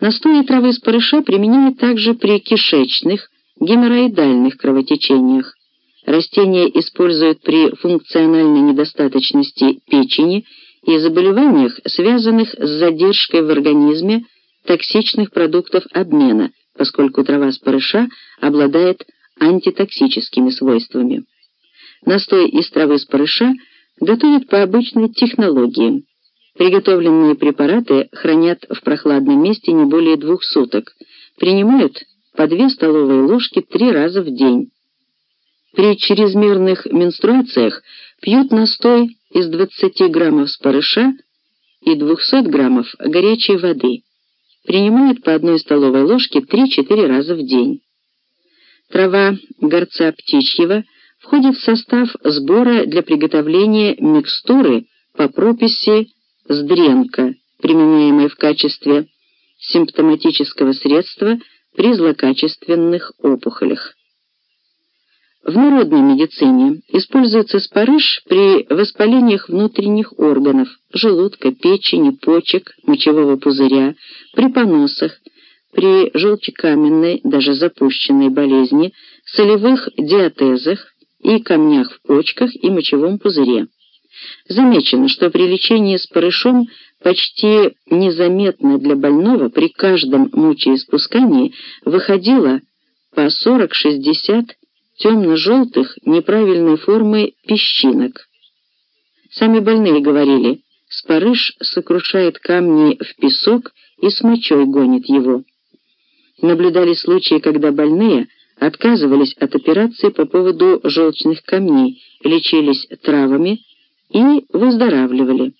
Настои травы спарыша применяют также при кишечных, геморроидальных кровотечениях. Растения используют при функциональной недостаточности печени и заболеваниях, связанных с задержкой в организме токсичных продуктов обмена, поскольку трава спарыша обладает антитоксическими свойствами. Настой из травы спарыша готовят по обычной технологии. Приготовленные препараты хранят в прохладном месте не более двух суток. Принимают по две столовые ложки три раза в день. При чрезмерных менструациях пьют настой из 20 граммов спарыша и 200 граммов горячей воды. Принимают по одной столовой ложке 3-4 раза в день. Трава горца птичьего входит в состав сбора для приготовления микстуры по прописи «Сдренка», применяемой в качестве симптоматического средства при злокачественных опухолях. В народной медицине используется спарыш при воспалениях внутренних органов, желудка, печени, почек, мочевого пузыря, при поносах, при желчекаменной, даже запущенной болезни, солевых диатезах и камнях в почках и мочевом пузыре. Замечено, что при лечении спарышом почти незаметно для больного при каждом мочеиспускании выходило по 40-60 темно-желтых неправильной формы песчинок. Сами больные говорили, спарыш сокрушает камни в песок и с мочой гонит его. Наблюдали случаи, когда больные отказывались от операции по поводу желчных камней, лечились травами и выздоравливали.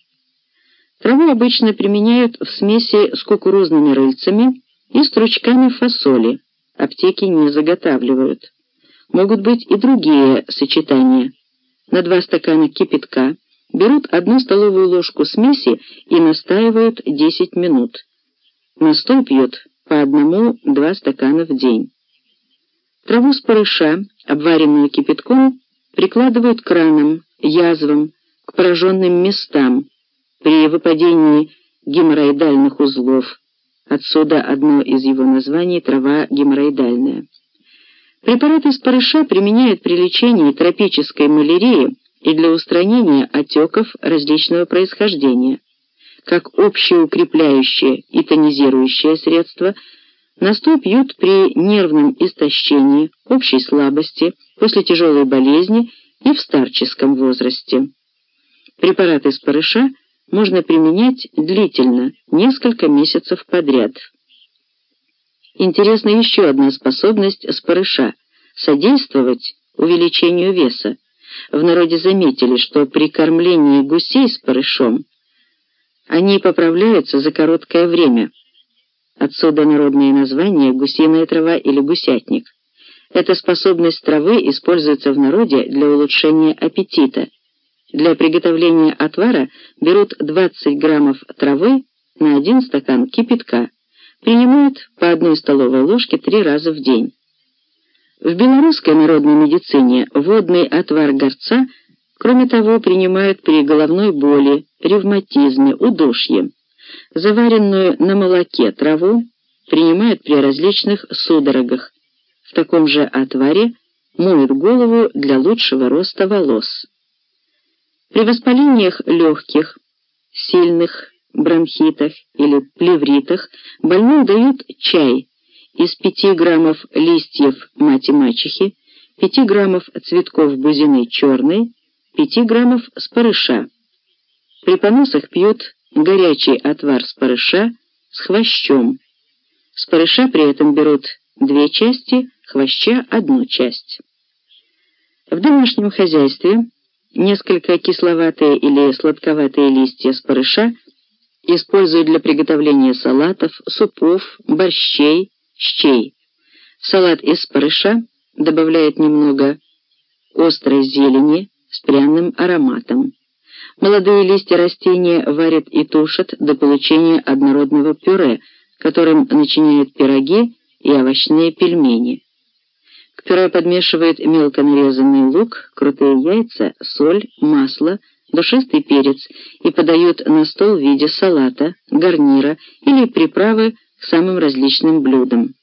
Траву обычно применяют в смеси с кукурузными рыльцами и стручками фасоли. Аптеки не заготавливают. Могут быть и другие сочетания. На два стакана кипятка берут одну столовую ложку смеси и настаивают 10 минут. Настой пьют по одному-два стакана в день. Траву спарыша, обваренную кипятком, прикладывают к ранам, язвам, к пораженным местам при выпадении геморроидальных узлов. Отсюда одно из его названий – трава геморроидальная. Препараты спарыша применяют при лечении тропической малярии и для устранения отеков различного происхождения. Как общеукрепляющее и тонизирующее средство, настой пьют при нервном истощении, общей слабости, после тяжелой болезни и в старческом возрасте. Препараты спарыша можно применять длительно, несколько месяцев подряд. Интересна еще одна способность спарыша – содействовать увеличению веса. В народе заметили, что при кормлении гусей спарышом они поправляются за короткое время. Отсюда народное название гусиная трава или гусятник. Эта способность травы используется в народе для улучшения аппетита. Для приготовления отвара берут 20 граммов травы на один стакан кипятка принимают по одной столовой ложке три раза в день. В белорусской народной медицине водный отвар горца, кроме того, принимают при головной боли, ревматизме, удушье. Заваренную на молоке траву принимают при различных судорогах. В таком же отваре моют голову для лучшего роста волос. При воспалениях легких, сильных бронхитах или плевритах больным дают чай из 5 граммов листьев мати-мачехи, 5 граммов цветков бузины черной, 5 граммов спарыша. При поносах пьют горячий отвар спарыша с хвощом. Спарыша при этом берут две части, хвоща одну часть. В домашнем хозяйстве несколько кисловатые или сладковатые листья спарыша используют для приготовления салатов, супов, борщей, щей. Салат из спарыша добавляют немного острой зелени с пряным ароматом. Молодые листья растения варят и тушат до получения однородного пюре, которым начиняют пироги и овощные пельмени. К пюре подмешивают мелко нарезанный лук, крутые яйца, соль, масло, душистый перец и подают на стол в виде салата, гарнира или приправы к самым различным блюдам.